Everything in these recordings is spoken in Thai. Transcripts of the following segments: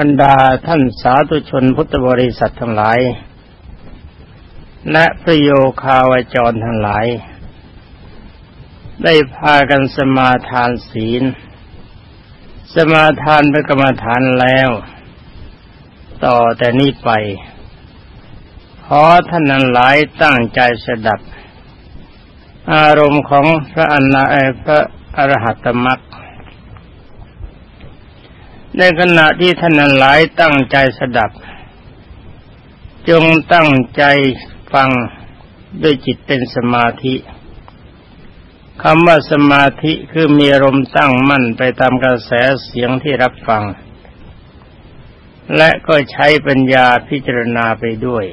บรรดาท่านสาธุชนพุทธบริษัททั้งหลาย และประโยคาวจรทั้งหลาย ได้พากันสมาทานศีล สมาทานเป็นกรรมฐานแล้ว ต่อแต่นี้ไปขอท่านนั้นหลายตั้งใจสดับ อารมณ์ของพระอนาพระอรหัตมรรค ในขณะที่ท่านหลายตั้งใจสดับ จงตั้งใจฟังด้วยจิตเป็นสมาธิคำว่าสมาธิคือมีอารมณ์ตั้งมั่นไปตามกระแสเสียงที่รับฟัง และก็ใช้ปัญญาพิจารณาไปด้วย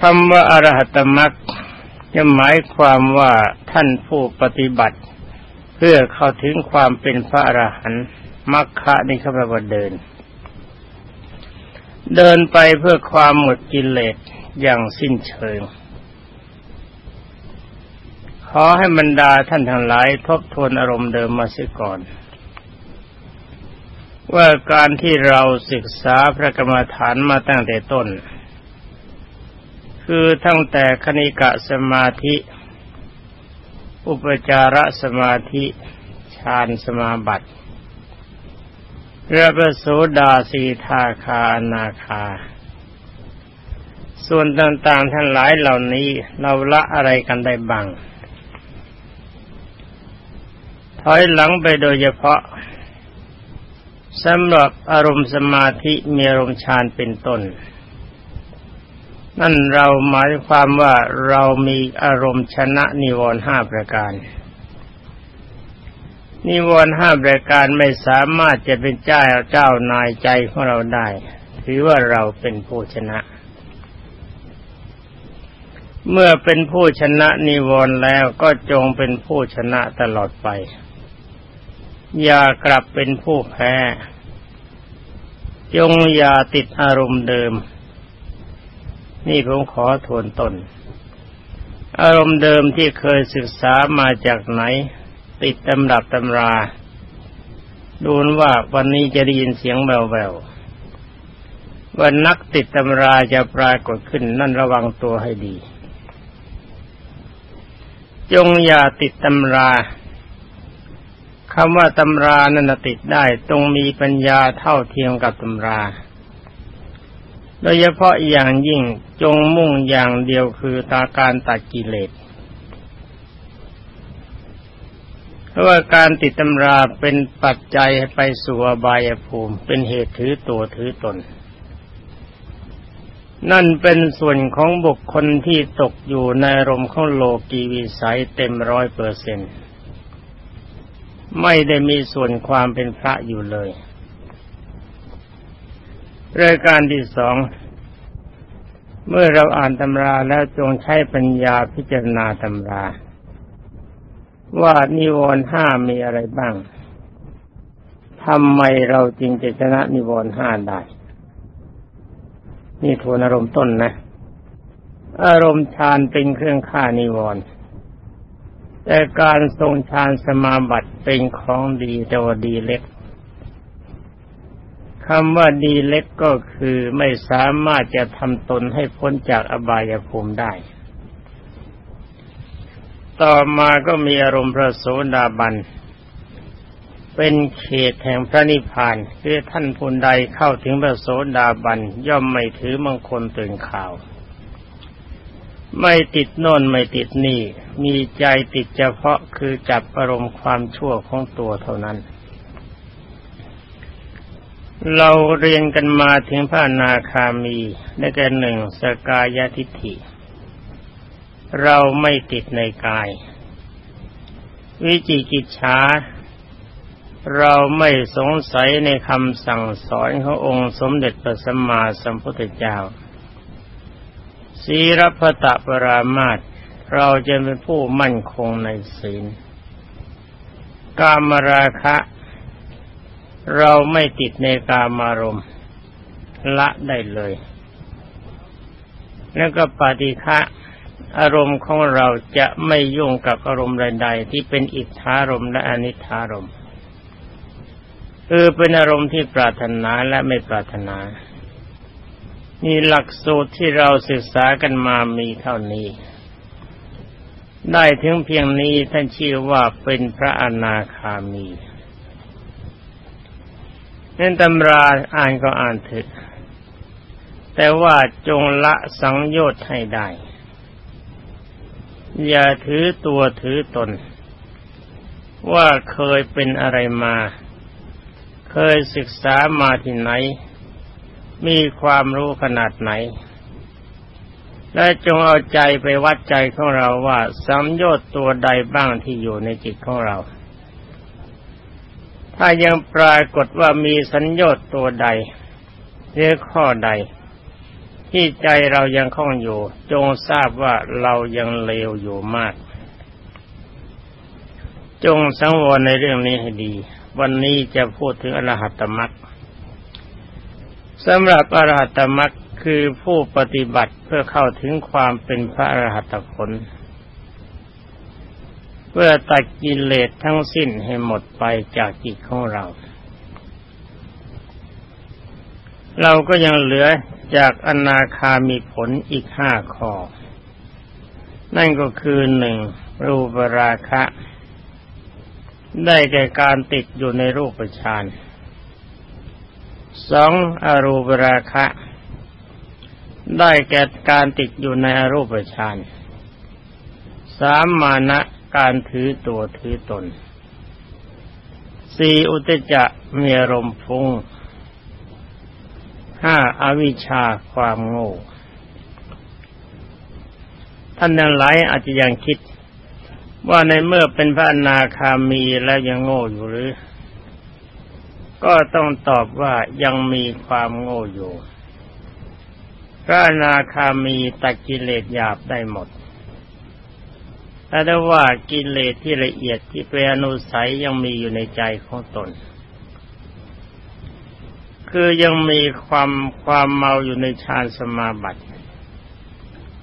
คำว่าอรหัตมรรคจะหมายความว่าท่านผู้ปฏิบัติ เพื่อเข้าถึงความเป็นพระอรหันต์มรรคะนี่เขาแปลว่าเดิน เดินไปเพื่อความหมดกิเลสอย่างสิ้นเชิง ขอให้บรรดาท่านทั้งหลายทบทวนอารมณ์เดิมมาเสียก่อน ว่าการที่เราศึกษาพระกรรมฐานมาตั้งแต่ต้น คือตั้งแต่คณิกะสมาธิ อุปจารสมาธิฌานสมาบัติเรือประโสดาสีทาคานาคา ส่วนต่างๆท่านหลายเหล่านี้เราละอะไรกันได้บ้าง ถอยหลังไปโดยเฉพาะสำหรับอารมณ์สมาธิมีอารมณ์ฌานเป็นต้น นั่นเราหมายความว่าเรามีอารมณ์ชนะนิวรณ์ห้าประการ นิวรณ์ห้าประการไม่สามารถจะเป็นเจ้าเจ้านายใจของเราได้ ถือว่าเราเป็นผู้ชนะ เมื่อเป็นผู้ชนะนิวรณ์แล้วก็จงเป็นผู้ชนะตลอดไป อย่ากลับเป็นผู้แพ้ จงอย่าติดอารมณ์เดิม นี่ผมขอทวนตน อารมณ์เดิมที่เคยศึกษามาจากไหน ติดตำรับตำรา ดูนว่าวันนี้จะได้ยินเสียงแววๆว่านักติดตำราจะปรากฏขึ้นนั่นระวังตัวให้ดี จงอย่าติดตำราคำว่าตำรานั่นติดได้ต้องมีปัญญาเท่าเทียมกับตำรา โดยเฉพาะอย่างยิ่งจงมุ่งอย่างเดียวคือตาการตัดกิเลสเพราะว่าการติดตำราเป็นปัจจัยไปสู่อบายภูมิ เป็นเหตุถือตัวถือตน นั่นเป็นส่วนของบุคคลที่ตกอยู่ในรมของโลกีวิสัยเต็มร้อยเปอร์เซ็นไม่ได้มีส่วนความเป็นพระอยู่เลย รายการที่สอง เมื่อเราอ่านตำราแล้วจงใช้ปัญญาพิจารณาตำรา ว่านิวรณ์ห้ามีอะไรบ้างทำไมเราจึงจะชนะนิวรณ์ห้าได้ นี่ทวนอารมณ์ต้นนะ อารมณ์ฌานเป็นเครื่องฆ่านิวรณ์แต่การทรงฌานสมาบัติเป็นของดีแต่ว่าดีเล็ก คำว่าดีเล็กก็คือไม่สามารถจะทำตนให้พ้นจากอบายภูมิได้ ต่อมาก็มีอารมณ์พระโสดาบัน เป็นเขตแห่งพระนิพพานคือท่านผู้ใดเข้าถึงพระโสดาบัน ย่อมไม่ถือมงคลตื่นข่าว ไม่ติดโน่นไม่ติดนี่ มีใจติดเฉพาะคือจับอารมณ์ความชั่วของตัวเท่านั้น เราเรียนกันมาถึงพระนาคามีได้แก่หนึ่งสกายทิฏฐิ เราไม่ติดในกาย วิจิกิจฉาเราไม่สงสัยในคำสั่งสอนขององค์สมเด็จพระสัมมาสัมพุทธเจ้าสีรพตะปรามาตเราจะเป็นผู้มั่นคงในศีล กามราคะ เราไม่ติดในกามารมณ์ละได้เลย แล้วก็ปฏิฆะอารมณ์ของเราจะไม่ยุ่งกับอารมณ์ใดๆที่เป็นอิทธารมและอนิธารมคือเป็นอารมณ์ที่ปรารถนาและไม่ปรารถนา นี่หลักสูตรที่เราศึกษากันมามีเท่านี้ ได้ถึงเพียงนี้ท่านชื่อว่าเป็นพระอนาคามี น้นตำราอ่านก็อ่านเถอะแต่ว่าจงละสังโยชน์ให้ได้ อย่าถือตัวถือตน ว่าเคยเป็นอะไรมา เคยศึกษามาที่ไหน มีความรู้ขนาดไหน และจงเอาใจไปวัดใจของเราว่าสัมโยชน์ตัวใดบ้างที่อยู่ในจิตของเรา ถ้ายังปรากฏว่ามีสัญญาตัวใดหรือข้อใด ที่ใจเรายังคล้องอยู่ จงทราบว่าเรายังเลวอยู่มาก จงสังวรในเรื่องนี้ให้ดี วันนี้จะพูดถึงอรหัตมรรคสำหรับอรหัตมรรคคือผู้ปฏิบัติเพื่อเข้าถึงความเป็นพระอรหัตผล เพื่อตัดกิเลสทั้งสิ้นให้หมดไปจากจิตของเรา เราก็ยังเหลือจากอนาคามีผลอีกห้าข้อ นั่นก็คือหนึ่งรูปราคะ ได้แก่การติดอยู่ในรูปฌานสองอรูปราคะ ได้แก่การติดอยู่ในอรูปฌานสามมานะ การถือตัวถือตนสี่อุตจะมีอารมณ์ฟุ้งห้าอาวิชชาความโง่ท่านนั้นหลายอาจจะยังคิด ว่าในเมื่อเป็นพระอนาคามีแล้วยังโง่อยู่หรือ ก็ต้องตอบว่ายังมีความโง่อยู่ พระอนาคามีตัดกิเลสหยาบได้หมด แต่ได้ว่ากิเลสที่ละเอียดที่เป็นอนุสัยยังมีอยู่ในใจของตน คือยังมีความความเมาอยู่ในฌานสมาบัติ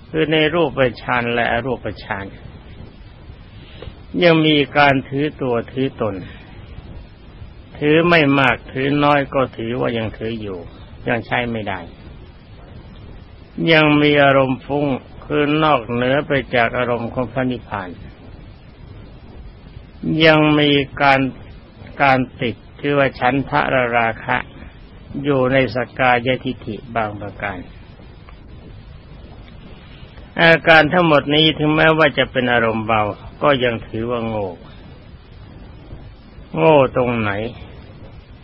คือในรูปฌานและอรูปฌานยังมีการถือตัวถือตน ถือไม่มากถือน้อยก็ถือว่ายังถืออยู่ ยังใช้ไม่ได้ ยังมีอารมณ์ฟุ้ง คือนอกเหนือไปจากอารมณ์ของพระนิพพาน ยังมีการการติดคือว่าฉันทะระราคะ อยู่ในสกายทิฐิบางประการ อาการทั้งหมดนี้ถึงแม้ว่าจะเป็นอารมณ์เบา ก็ยังถือว่าโง่ โง่ตรงไหน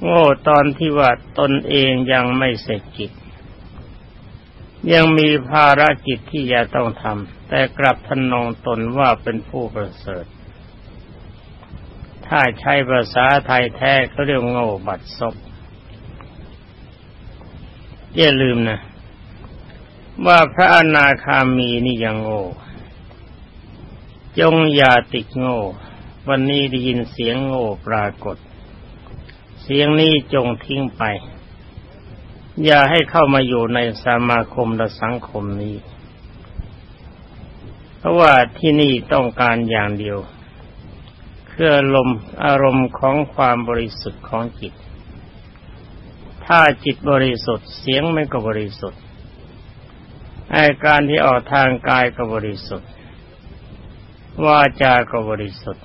โง่ตอนที่ว่าตนเองยังไม่เสร็จกิจ ยังมีภารกิจที่จะต้องทำแต่กลับทนงตนว่าเป็นผู้ประเสริฐ ถ้าใช้ภาษาไทยแท้เขาเรียกโง่บัดซบอย่าลืมนะ ว่าพระอนาคามีนี่ยังโง่ จงอย่าติดโง่ วันนี้ได้ยินเสียงโง่ปรากฏ เสียงนี้จงทิ้งไป อย่าให้เข้ามาอยู่ในสมาคมและสังคมนี้ เพราะว่าที่นี่ต้องการอย่างเดียว คือลมอารมณ์ของความบริสุทธิ์ของจิต ถ้าจิตบริสุทธิ์เสียงไม่ก็บริสุทธิ์อาการที่ออกทางกายก็บริสุทธิ์วาจาก็บริสุทธิ์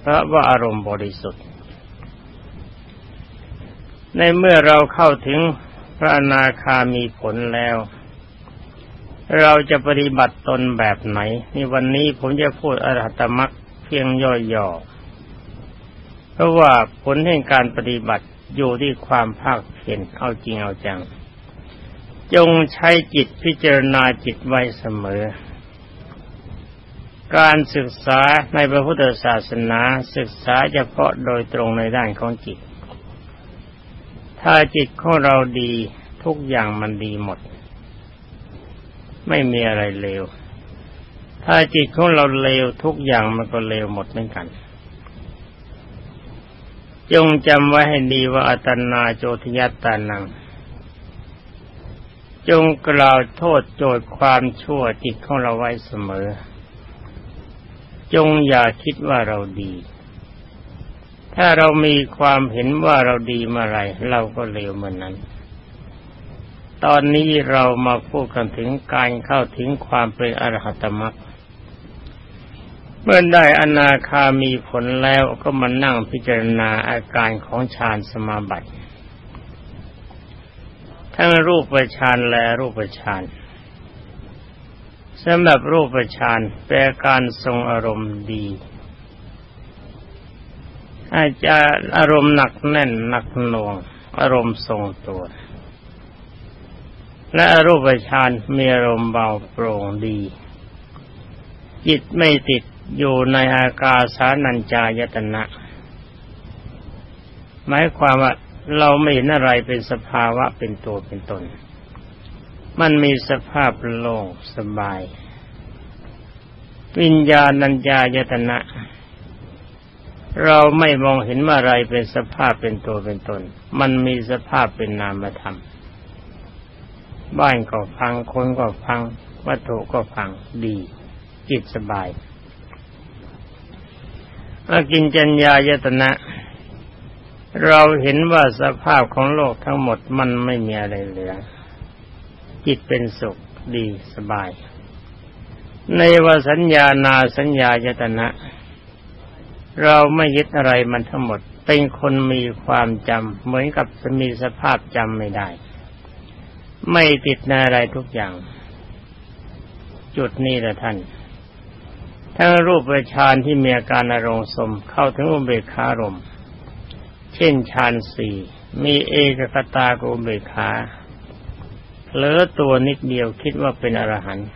เพราะว่าอารมณ์บริสุทธิ์ ในเมื่อเราเข้าถึง พระอนาคามีผลแล้ว เราจะปฏิบัติตนแบบไหน นี่วันนี้ผมจะพูดอรหัตมรักเพียงย่อๆเพราะว่าผลแห่งการปฏิบัติอยู่ที่ความภาคเพียรเอาจริงเอาจัง จงใช้จิตพิจารณาจิตไว้เสมอ การศึกษาในพระพุทธศาสนาศึกษาเฉพาะโดยตรงในด้านของจิต ถ้าจิตของเราดีทุกอย่างมันดีหมด ไม่มีอะไรเลว ถ้าจิตของเราเลวทุกอย่างมันก็เลวหมดเหมือนกัน จงจำไว้ให้ดีว่าอัตนาโจทยตานัง จงกล่าวโทษโจทย์ความชั่วจิตของเราไว้เสมอ จงอย่าคิดว่าเราดี ถ้าเรามีความเห็นว่าเราดีเมื่อไรเราก็เลวเมื่อนนั้น ตอนนี้เรามาพูดกันถึงการเข้าถึงความเป็นอรหัตมรรคเมื่อได้อนาคามีผลแล้วก็มานั่งพิจารณาอาการของฌานสมาบัติทั้งรูปฌานและรูปฌานสำหรับรูปฌานแปลการทรงอารมณ์ดี อาจจะอารมณ์หนักแน่นหนักหน่วง อารมณ์ทรงตัว และอรูปฌานมีอารมณ์เบาโปร่งดี จิตไม่ติดอยู่ในอากาสานัญจายตนะ หมายความว่าเราไม่เห็นอะไรเป็นสภาวะเป็นตัวเป็นตน มันมีสภาพโล่งสบาย วิญญาณัญญายตนะ เราไม่มองเห็นว่าอะไรเป็นสภาพเป็นตัวเป็นตน มันมีสภาพเป็นนามธรรม บ้านก็พังคนก็พัง วัตถุก็พังดี จิตสบายอากินจัญญายตนะ เราเห็นว่าสภาพของโลกทั้งหมดมันไม่มีอะไรเหลือ จิตเป็นสุขดีสบาย ในวสัญญานาสัญญายตนะ เราไม่ยึดอะไรมันทั้งหมด เป็นคนมีความจำเหมือนกับมีสภาพจำไม่ได้ ไม่ติดในอะไรทุกอย่าง จุดนี้แหละท่านทั้งรูปฌานที่มีอาการอารมณ์สมเข้าถึงอุเบกขารมเช่นฌานสี่มีเอกคตากุเบกขาเหลือตัวนิดเดียวคิดว่าเป็นอรหันต์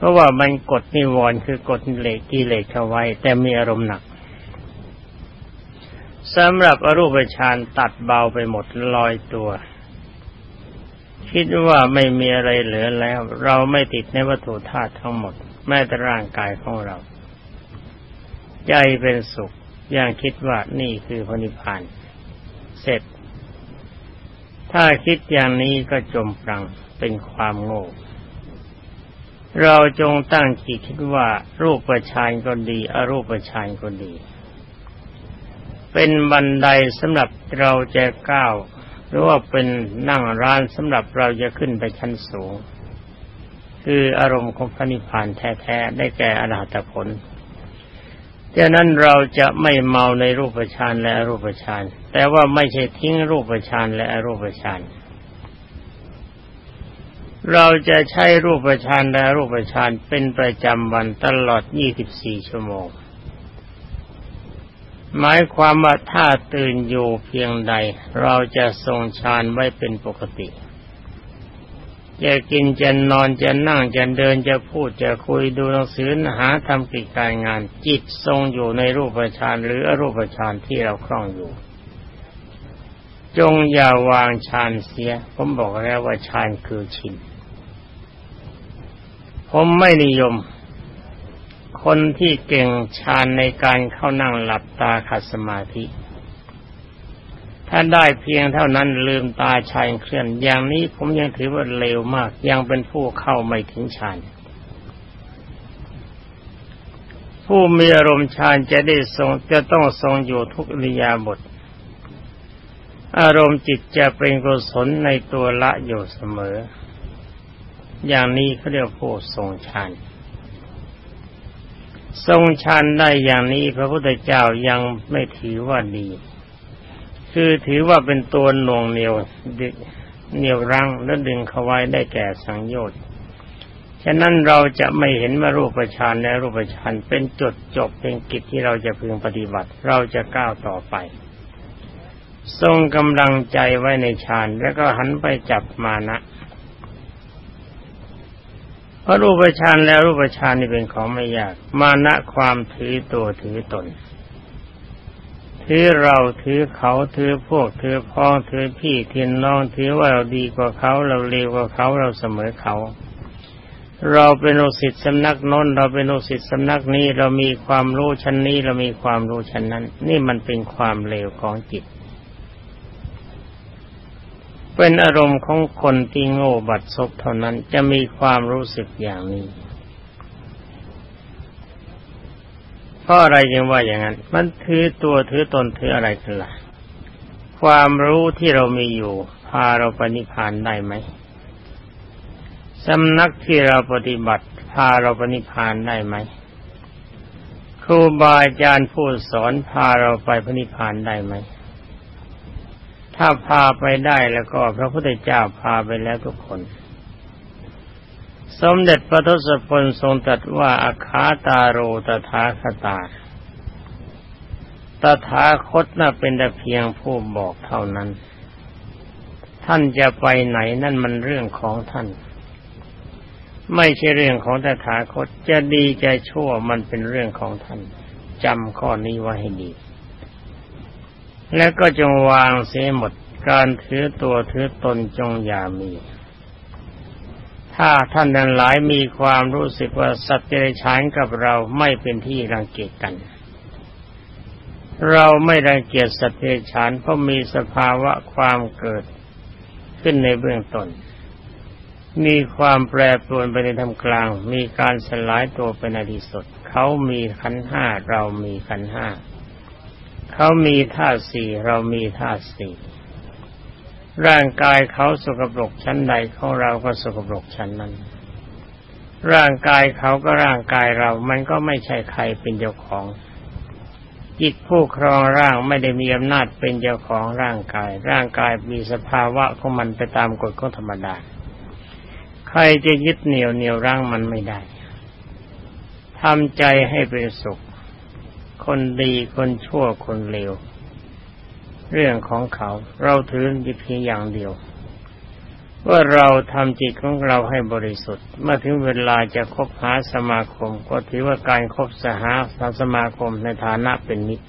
เพราะว่ามันกดนิวรณ์คือกดเหล็กกิเลสเข้าไว้ แต่มีอารมณ์หนักสำหรับอรูปฌานตัดเบาไปหมดลอยตัว คิดว่าไม่มีอะไรเหลือแล้ว เราไม่ติดในวัตถุธาตุทั้งหมด แม้แต่ร่างกายของเรา ใจเป็นสุขอย่างคิดว่านี่คือพนิพพานเสร็จ ถ้าคิดอย่างนี้ก็จมปลังเป็นความโง่ เราจงตั้งจิตคิดว่ารูปประชานก็ดีอรูปประชานก็ดี เป็นบันไดสำหรับเราจะก้าวหรือว่าเป็นนั่งร้านสำหรับเราจะขึ้นไปชั้นสูง คืออารมณ์ของพระนิพพานแท้ๆได้แก่อรหัตผลดังนั้นเราจะไม่เมาในรูปฌานและอรูปฌานแต่ว่าไม่ใช่ทิ้งรูปฌานและอรูปฌาน เราจะใช้รูปฌานและรูปฌานเป็นประจำวันตลอด 24 ชั่วโมง หมายความว่าถ้าตื่นอยู่เพียงใด เราจะทรงฌานไว้เป็นปกติ จะกินจะนอนจะนั่งจะเดินจะพูดจะคุยดูหนังสือหาทำกิจการงาน จิตทรงอยู่ในรูปฌานหรืออรูปฌานที่เราคล่องอยู่จงอย่าวางฌานเสีย ผมบอกแล้วว่าฌานคือชิน ผมไม่นิยม คนที่เก่งฌานในการเข้านั่งหลับตาขัดสมาธิ ถ้าได้เพียงเท่านั้นลืมตาชายเคลื่อน อย่างนี้ผมยังถือว่าเลวมาก ยังเป็นผู้เข้าไม่ถึงฌานผู้มีอารมณ์ฌานจะได้ทรงจะต้องทรงอยู่ทุกอริยาบท อารมณ์จิตจะเป็นกุศลในตัวละอยู่เสมอ อย่างนี้เขาเรียกผู้ทรงฌานทรงฌานได้อย่างนี้พระพุทธเจ้ายังไม่ถือว่าดี คือถือว่าเป็นตัวหน่วงเหนียวเหนียวรั้งและดึงเขาไว้ได้แก่สังโยชน์ฉะนั้นเราจะไม่เห็นว่ารูปฌานและรูปฌานเป็นจุดจบเป็นกิจที่เราจะพึงปฏิบัติ เราจะก้าวต่อไป ทรงกำลังใจไว้ในฌานแล้วก็หันไปจับมานะ เพราะรูปฌานแล้วรูปฌานนี่เป็นของไม่ยาก มานะความถือตัวถือตน ถือเราถือเขาถือพวกถือพ้องถือพี่ถือน้องถือว่าเราดีกว่าเขาเราเลวกว่าเขาเราเสมอเขา เราเป็นโอสิตสำนักน้นเราเป็นโอสิตสำนักนี้เรามีความรู้ชั้นนี้เรามีความรู้ชั้นนั้น นี่มันเป็นความเลวของจิต เป็นอารมณ์ของคนที่โง่บัดซบเท่านั้นจะมีความรู้สึกอย่างนี้เพราะอะไรยังว่าอย่างนั้น มันถือตัวถือตนถืออะไรกันล่ะ ความรู้ที่เรามีอยู่ พาเราปณิพานได้ไหมสำนักที่เราปฏิบัติ พาเราปณิพานได้ไหมครูบาอาจารย์ผู้สอนพาเราไปปณิพานได้ไหม ถ้าพาไปได้แล้วก็พระพุทธเจ้าพาไปแล้วทุกคน สมเด็จพระทศพลทรงตรัสว่าอาคาตาโรตถาคตาตถาคตน่ะเป็นแต่เพียงผู้บอกเท่านั้น ท่านจะไปไหนนั่นมันเรื่องของท่าน ไม่ใช่เรื่องของตถาคตจะดีจะชั่วมันเป็นเรื่องของท่านจำข้อนี้ไว้ให้ดี และก็จงวางเสียหมดการถือตัวถือตนจงอย่ามี ถ้าท่านนั้นหลายมีความรู้สึกว่าสัตว์เดรัจฉานกับเราไม่เป็นที่รังเกียจกัน เราไม่รังเกียจสัตว์เดรัจฉานเพราะมีสภาวะความเกิดขึ้นในเบื้องต้น มีความแปรปรวนไปในธรรมกลาง มีการสลายตัวเป็นอดีสุด เขามีขันห้าเรามีขันห้า เขามีธาตุสี่เรามีธาตุสี่ร่างกายเขาสกปรกชั้นใดของเราก็สกปรกชั้นนั้น ร่างกายเขาก็ร่างกายเรา มันก็ไม่ใช่ใครเป็นเจ้าของ จิตผู้ครองร่างไม่ได้มีอำนาจเป็นเจ้าของร่างกาย ร่างกายมีสภาวะของมันไปตามกฎของธรรมดา ใครจะยึดเหนี่ยวเหนี่ยวร่างมันไม่ได้ทำใจให้เป็นสุข คนดีคนชั่วคนเลว เรื่องของเขาเราถือเพียงอย่างเดียวว่าเราทำจิตของเราให้บริสุทธิ์ เมื่อถึงเวลาจะคบหาสมาคม ก็ถือว่าการคบสหาสมาคมในฐานะเป็นมิตร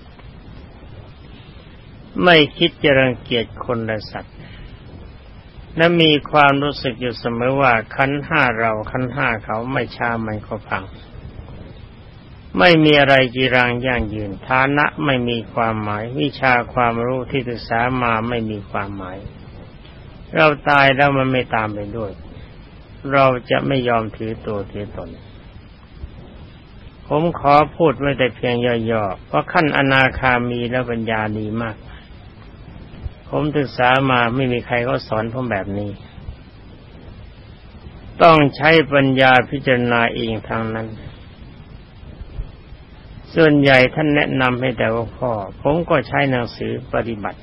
ไม่คิดจะรังเกียจคนและสัตว์และมีความรู้สึกอยู่เสมอว่าขันห้าเราขันห้าเขาไม่ช้ามันก็พัง ไม่มีอะไรจีรังยั่งยืน ฐานะไม่มีความหมาย วิชาความรู้ที่ศึกษามาไม่มีความหมาย เราตายแล้วมันไม่ตามไปด้วย เราจะไม่ยอมถือตัวถือตน ผมขอพูดไว้แต่เพียงย่อๆเพราะขั้นอนาคามีแล้วปัญญาดีมาก ผมศึกษามาไม่มีใครเขาสอนผมแบบนี้ ต้องใช้ปัญญาพิจารณาเองทางนั้น ส่วนใหญ่ท่านแนะนำให้แต่ว่าพ่อ ผมก็ใช้หนังสือปฏิบัติ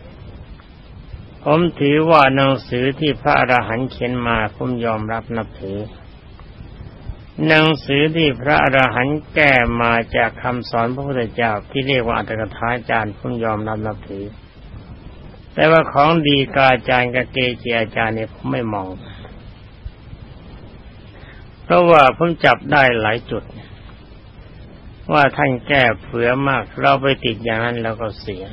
ผมถือว่าหนังสือที่พระอรหันต์เขียนมาผมยอมรับนับถือ หนังสือที่พระอรหันต์แก้มาจากคำสอนพระพุทธเจ้าที่เรียกว่าอัตถกถาจารย์ผมยอมรับนับถือ แต่ว่าของดีกาจารย์กับเกจิอาจารย์เนี่ยผมไม่มอง เพราะว่าผมจับได้หลายจุด ว่าท่านแก้เผือมาก เราไปติดอย่างนั้นแล้วก็เสีย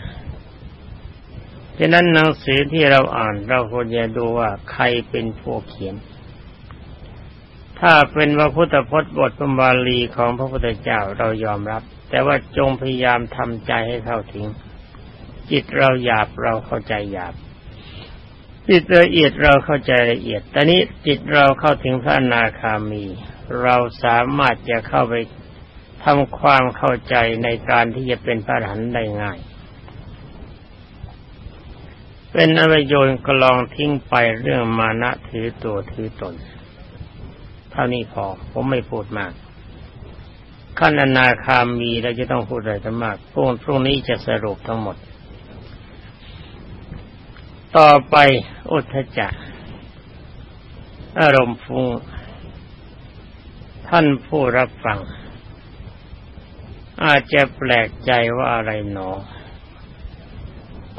ฉะนั้นหนังสือที่เราอ่านเราควรจะดูว่าใครเป็นผู้เขียน ถ้าเป็นว่าพุทธพจน์บทบาลีของพระพุทธเจ้าเรายอมรับ แต่ว่าจงพยายามทำใจให้เข้าถึง จิตเราหยาบเราเข้าใจหยาบ จิตละเอียดเราเข้าใจละเอียดแต่นี้จิตเราเข้าถึงพระนาคามี เราสามารถจะเข้าไป ทำความเข้าใจในการที่จะเป็นพระอรหันต์ได้ง่าย เป็นอวโยนกลองทิ้งไปเรื่องมานะถือตัวถือตน เท่านี้พอ ผมไม่พูดมากขั้นอนาคามีเราจะต้องพูดอะไรกันมากพรุ่งพรุ่งนี้จะสรุปทั้งหมด ต่อไปอุทธจักอารมณ์ฟุ้งท่านผู้รับฟัง อาจจะแปลกใจว่าอะไรหนอ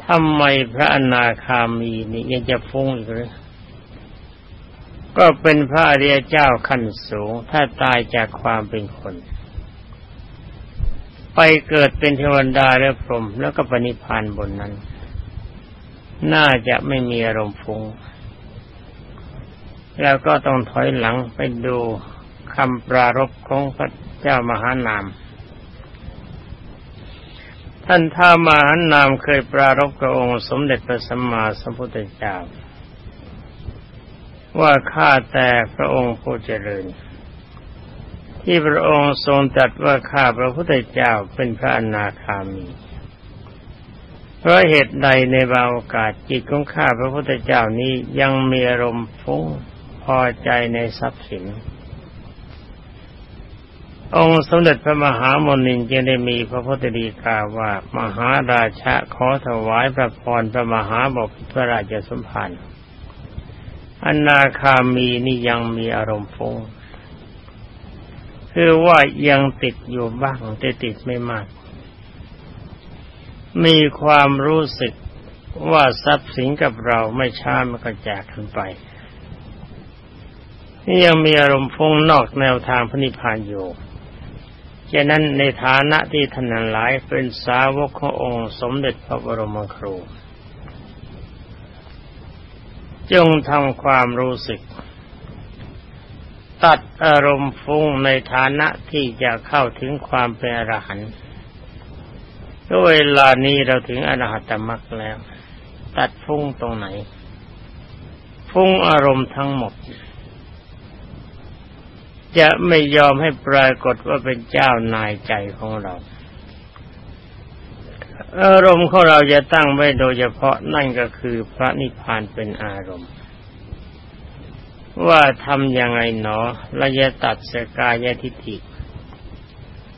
ทำไมพระอนาคามีนี่ยังจะฟุ้งอีกหรือก็เป็นพระอริยเจ้าขั้นสูง ถ้าตายจากความเป็นคน ไปเกิดเป็นเทวดาและพรหมแล้วก็ปณิพานบนนั้น น่าจะไม่มีอารมณ์ฟุ้ง แล้วก็ต้องถอยหลังไปดูคำปรารบของพระเจ้ามหานาม ท่านท้ามาหันนามเคยปรารบกระองค์สมเด็จพระสัมมาสัมพุทธเจ้า ว่าข้าแต่พระองค์ผู้เจริญ ที่พระองค์ทรงตรัสว่าข้าพระพุทธเจ้าเป็นพระอนาคามี เพราะเหตุใดในบางโอกาสจิตของข้าพระพุทธเจ้านี้ยังมีอารมณ์ฟุ้งพอใจในทรัพย์สิน องค์สมเด็จพระมหามนินจึงได้มีพระพุทธดีกาว่ามหาราชะขอถวายพระพรพระมหาบกพระราชสมภารอนาคามีนี่ยังมีอารมณ์ฟุ้งคือว่ายังติดอยู่บ้างแต่ติดไม่มาก มีความรู้สึกว่าทรัพย์สินกับเราไม่ช้ามันก็แจกกันไปนี่ยังมีอารมณ์ฟุ้งนอกแนวทางพระนิพพานอยู่ ฉะนั้นในฐานะที่ท่านหลายเป็นสาวกขององค์สมเด็จพระบรมครู จงทำความรู้สึก ตัดอารมณ์ฟุ้งในฐานะที่จะเข้าถึงความเป็นอรหันต์ด้วยเวลานี้เราถึงอรหัตมรรคแล้ว ตัดฟุ้งตรงไหน ฟุ้งอารมณ์ทั้งหมด จะไม่ยอมให้ปรากฏว่าเป็นเจ้านายใจของเรา อารมณ์ของเราจะตั้งไว้โดยเฉพาะนั่นก็คือพระนิพพานเป็นอารมณ์ ว่าทำยังไงหนอเราจะตัดสกายทิฏฐิ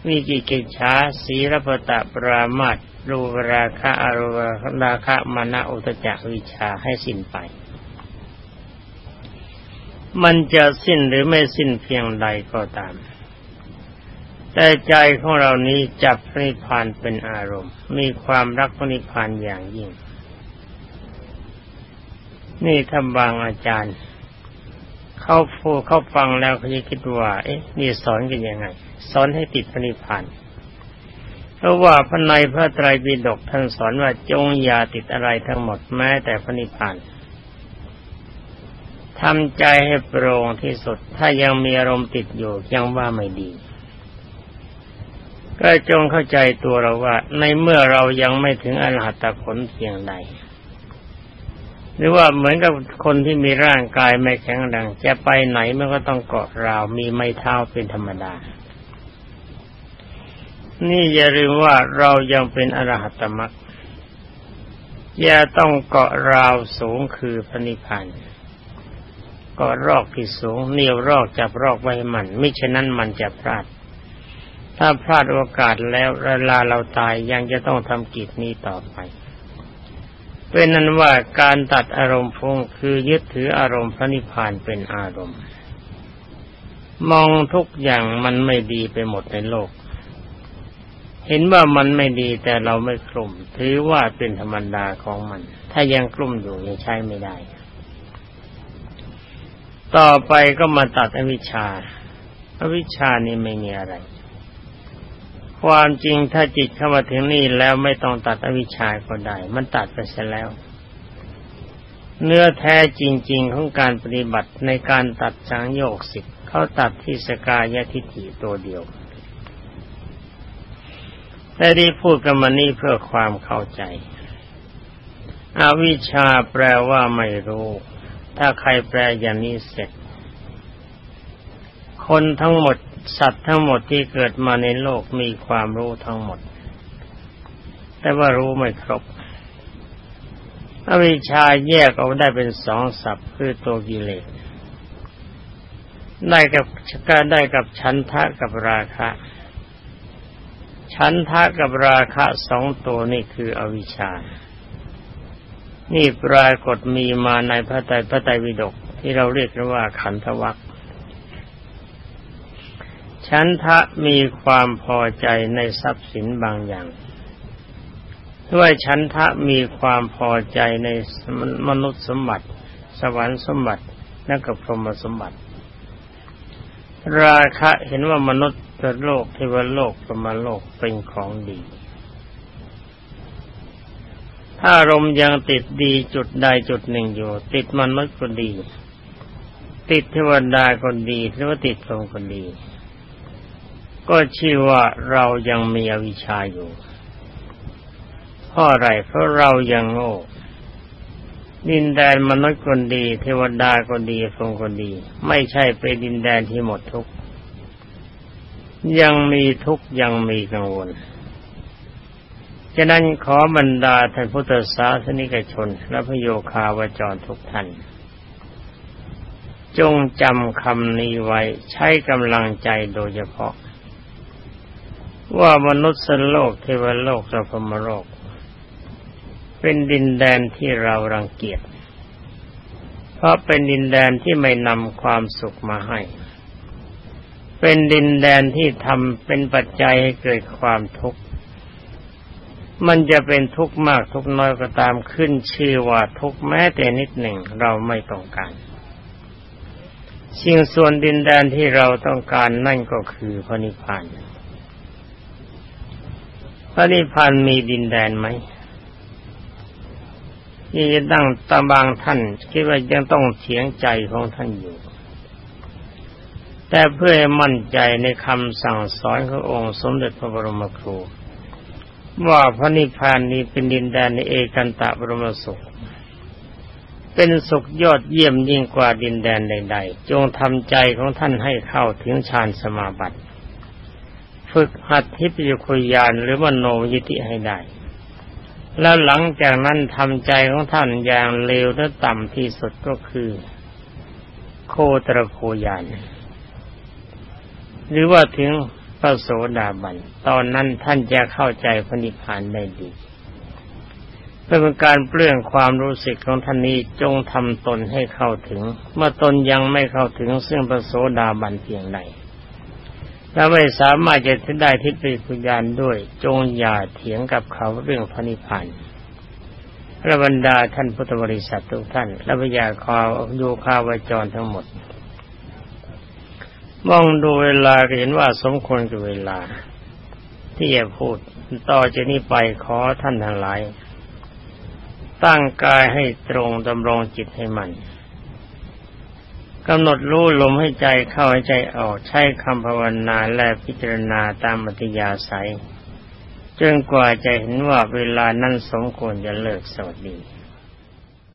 มีกิกิจชาสีรพตะปรามาตรูราคะอารูราคะมานะอุตจักวิชาให้สิ้นไป มันจะสิ้นหรือไม่สิ้นเพียงใดก็ตาม แต่ใจของเรานี้จับพระนิพพานเป็นอารมณ์ มีความรักพระนิพพานอย่างยิ่ง นี่ทำบางอาจารย์ เขาฟูเข้าฟังแล้วเขาจะคิดว่า เอ๊ะนี่สอนกันยังไง สอนให้ติดพระนิพพานเพราะว่าพระในพระไตรปิฎกท่านสอนว่าจงอย่าติดอะไรทั้งหมดแม้แต่พระนิพพาน ทำใจให้โปร่งที่สุด ถ้ายังมีอารมณ์ติดอยู่ยังว่าไม่ดี ก็จงเข้าใจตัวเราว่า ในเมื่อเรายังไม่ถึงอรหัตผลเพียงใด หรือว่าเหมือนกับคนที่มีร่างกายไม่แข็งแรงจะไปไหนมันก็ต้องเกาะราวมีไม้เท้าเป็นธรรมดา นี่อย่าลืมว่าเรายังเป็นอรหัตมรรคอย่าต้องเกาะราวสูงคือพระนิพพาน กาะรอกที่สูงเนี่ยวรอกจับรอกไว้มันไม่ฉะนั้นมันจะพลาด ถ้าพลาดโอกาสแล้วเวลาเราตายยังจะต้องทำกิจนี้ต่อไปเป็นนั้นว่าการตัดอารมณ์ฟุ้งคือยึดถืออารมณ์พระนิพพานเป็นอารมณ์ มองทุกอย่างมันไม่ดีไปหมดในโลก เห็นว่ามันไม่ดีแต่เราไม่กลุ่ม ถือว่าเป็นธรรมดาของมัน ถ้ายังกลุ่มอยู่ยังใช้ไม่ได้ ต่อไปก็มาตัดอวิชชาอวิชชานี่ไม่มีอะไร ความจริงถ้าจิตเข้ามาถึงนี่แล้วไม่ต้องตัดอวิชชาก็ได้ มันตัดไปเสียแล้ว เนื้อแท้จริง ๆ ของการปฏิบัติในการตัดสังโยกสิบเขาตัดที่สกายทิฏฐิตัวเดียวแต่ที่พูดกันมานี่เพื่อความเข้าใจ อวิชชาแปลว่าไม่รู้ ถ้าใครแปลอย่างนี้เสร็จ คนทั้งหมดสัตว์ทั้งหมดที่เกิดมาในโลกมีความรู้ทั้งหมด แต่ว่ารู้ไม่ครบอวิชชาแยกออกได้เป็นสองสับคือตัวกิเลสได้กับกาได้กับชันทะกับราคะ ชันทะกับราคะสองตัวนี่คืออวิชชา นี่ปรากฏมีมาในพระไตรพระไตรปิฎกที่เราเรียกว่าขันธวัคฉันทะมีความพอใจในทรัพย์สินบางอย่าง ด้วยฉันทะมีความพอใจในมนุษย์สมบัติ สวรรค์สมบัติและกับพรหมสมบัติ ราคะเห็นว่ามนุษย์โลกเทวโลกพรหมโลกเป็นของดี ถ้ารมยังติดดีจุดใดจุดหนึ่งอยู่ ติดมนุษย์ก็ดี ติดเทวดาก็ดีหรือว่าติดพรมก็ดี ก็ชื่อว่าเรายังมีอวิชชาอยู่เพราะอะไรเพราะเรายังโง่ดินแดนมนุษย์คนดี เทวดาคนดีพรหมคนดี ไม่ใช่เป็นดินแดนที่หมดทุกยังมีทุกยังมีกังวล ฉะนั้นขอบรรดาท่านพุทธศาสนิกชน และพโยคาวจรทุกท่าน จงจำคำนี้ไว้ใช้กำลังใจโดยเฉพาะ ว่ามนุษย์โลกเทวโลกและพรมโลก เป็นดินแดนที่เรารังเกียจ เพราะเป็นดินแดนที่ไม่นำความสุขมาให้ เป็นดินแดนที่ทำเป็นปัจจัยให้เกิดความทุกข์ มันจะเป็นทุกข์มากทุกน้อยก็ตามขึ้นชื่อว่าทุกข์แม้แต่นิดหนึ่งเราไม่ต้องการสิ่งส่วนดินแดนที่เราต้องการนั่นก็คือพระนิพพานพระนิพพานมีดินแดนไหมที่จะตั้งตาบางท่านคิดว่ายังต้องเถียงใจของท่านอยู่ แต่เพื่อให้มั่นใจในคำสั่งสอนขององค์สมเด็จพระบรมครู ว่าพระนิพพานนี้เป็นดินแดนในเอกันตะบรมสุข เป็นสุขยอดเยี่ยมยิ่งกว่าดินแดนใด ๆ จงทำใจของท่านให้เข้าถึงฌานสมาบัติ ฝึกหัดทิพยคุยานหรือว่าโนยิติให้ได้ แล้วหลังจากนั้นทำใจของท่านอย่างเลวและต่ำที่สุดก็คือ โคตรโคยานหรือว่าถึง พระโสดาบัน ตอนนั้นท่านจะเข้าใจพระนิพพานได้ดีเพื่อเป็นการเปลื้องความรู้สึกของท่านนี้จงทำตนให้เข้าถึง เมื่อตนยังไม่เข้าถึงซึ่งพระโสดาบันเพียงใดถ้าไม่สามารถจะได้ทิฏฐิปุญญาณด้วย จงอย่าเถียงกับเขาเรื่องพระนิพพานพระบรรดาท่านพุทธบริษัททุกท่าน และพยาคาโยคาวจรทั้งหมด มองดูเวลาเห็นว่าสมควรกับเวลา ที่จะพูดต่อจากนี้ไปขอท่านทั้งหลาย ตั้งกายให้ตรงดำรงจิตให้มันกำหนดรู้ลมให้ใจเข้าให้ใจออกใช้คำภาวนาและพิจารณาตามมัธยาศัยจนกว่าจะเห็นว่าเวลานั้นสมควรจะเลิกสวัสดี